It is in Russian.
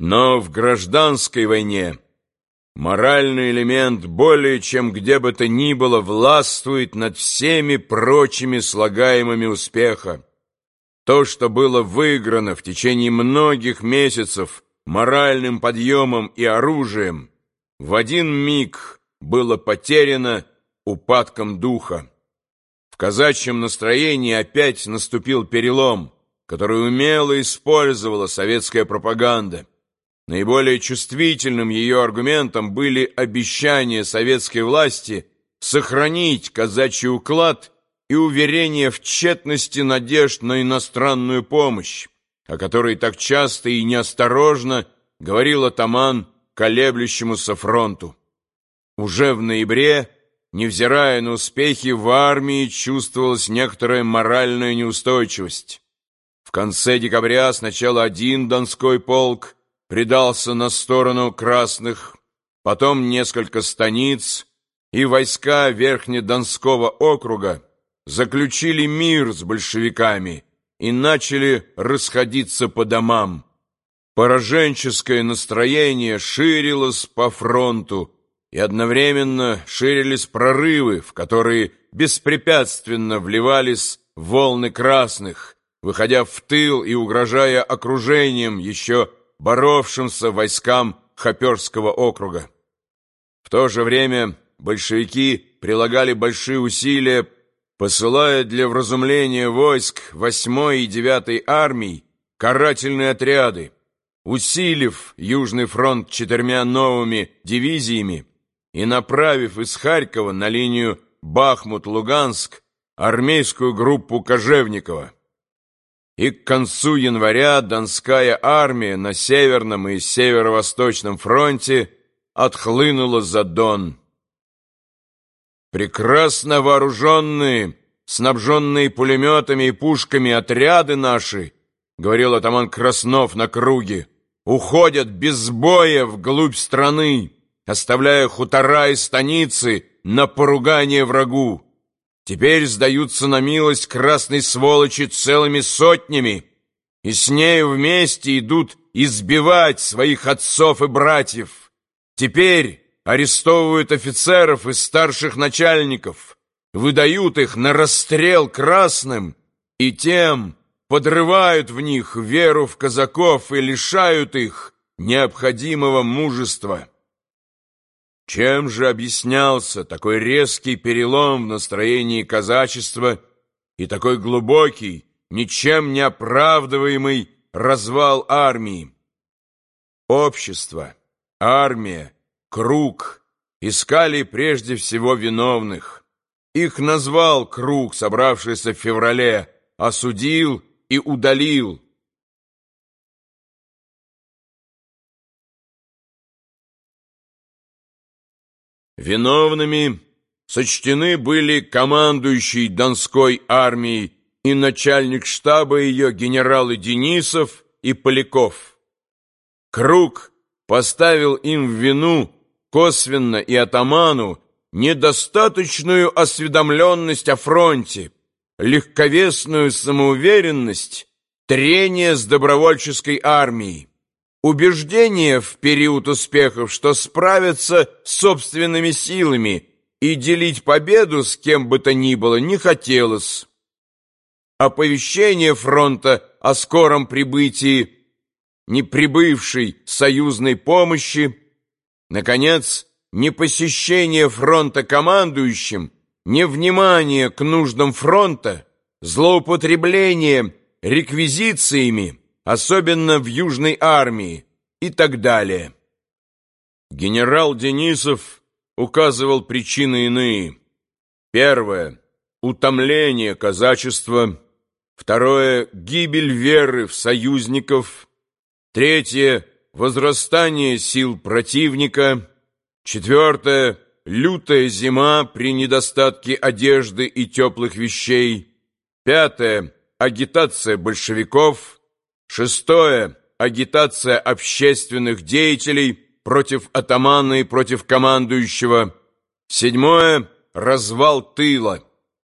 Но в гражданской войне моральный элемент более чем где бы то ни было властвует над всеми прочими слагаемыми успеха. То, что было выиграно в течение многих месяцев моральным подъемом и оружием, в один миг было потеряно упадком духа. В казачьем настроении опять наступил перелом, который умело использовала советская пропаганда. Наиболее чувствительным ее аргументом были обещания советской власти сохранить казачий уклад и уверение в тщетности надежд на иностранную помощь, о которой так часто и неосторожно говорил атаман колеблющемуся фронту. Уже в ноябре, невзирая на успехи, в армии чувствовалась некоторая моральная неустойчивость. В конце декабря сначала один Донской полк предался на сторону красных, потом несколько станиц, и войска Верхнедонского округа заключили мир с большевиками и начали расходиться по домам. Пораженческое настроение ширилось по фронту, и одновременно ширились прорывы, в которые беспрепятственно вливались волны красных, выходя в тыл и угрожая окружением еще боровшимся войскам Хоперского округа. В то же время большевики прилагали большие усилия, посылая для вразумления войск 8 и 9 армий карательные отряды, усилив Южный фронт четырьмя новыми дивизиями и направив из Харькова на линию Бахмут-Луганск армейскую группу Кожевникова и к концу января Донская армия на Северном и Северо-Восточном фронте отхлынула за Дон. Прекрасно вооруженные, снабженные пулеметами и пушками отряды наши, говорил атаман Краснов на круге, уходят без боя вглубь страны, оставляя хутора и станицы на поругание врагу. Теперь сдаются на милость красной сволочи целыми сотнями, и с нею вместе идут избивать своих отцов и братьев. Теперь арестовывают офицеров и старших начальников, выдают их на расстрел красным, и тем подрывают в них веру в казаков и лишают их необходимого мужества. Чем же объяснялся такой резкий перелом в настроении казачества и такой глубокий, ничем не оправдываемый развал армии? Общество, армия, круг искали прежде всего виновных. Их назвал круг, собравшийся в феврале, осудил и удалил, Виновными сочтены были командующий Донской армией и начальник штаба ее генералы Денисов и Поляков. Круг поставил им в вину косвенно и атаману недостаточную осведомленность о фронте, легковесную самоуверенность, трение с добровольческой армией. Убеждение в период успехов, что справиться с собственными силами и делить победу с кем бы то ни было не хотелось. Оповещение фронта о скором прибытии неприбывшей союзной помощи, наконец, непосещение фронта командующим, невнимание к нуждам фронта, злоупотребление реквизициями, особенно в Южной армии и так далее. Генерал Денисов указывал причины иные. Первое – утомление казачества. Второе – гибель веры в союзников. Третье – возрастание сил противника. Четвертое – лютая зима при недостатке одежды и теплых вещей. Пятое – агитация большевиков. Шестое. Агитация общественных деятелей против атамана и против командующего. Седьмое. Развал тыла.